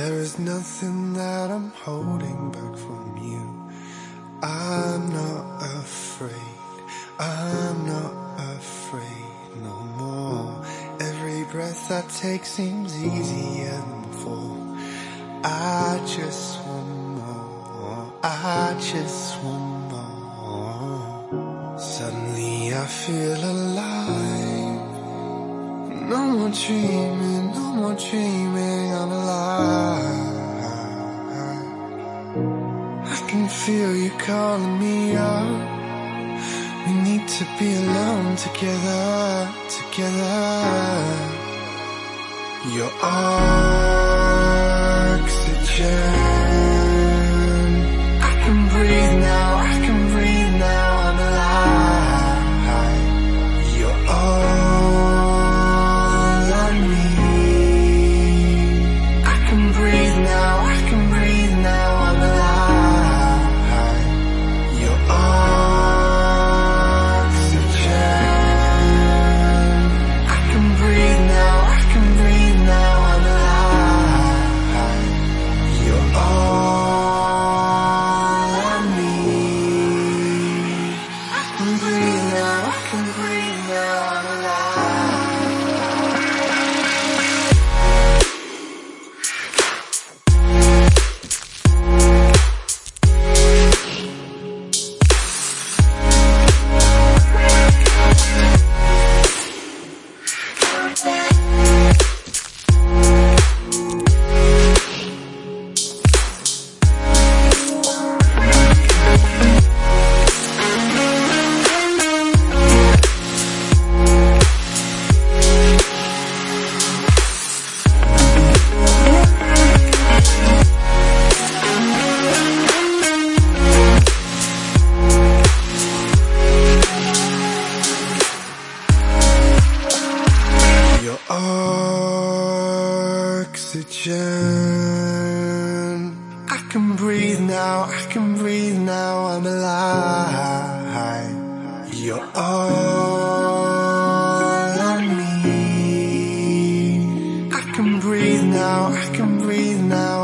There's nothing that I'm holding back from you. I'm not afraid. I'm not afraid no more. Every breath I take seems easier than before. I just want more. I just want more. Suddenly I feel alive. No more dreaming, no more dreaming. I can feel you calling me up. We need to be alone together, together. You're oxygen. I can breathe now, now, I can breathe now, I'm alive. You're all I need. I can breathe now, I can breathe now,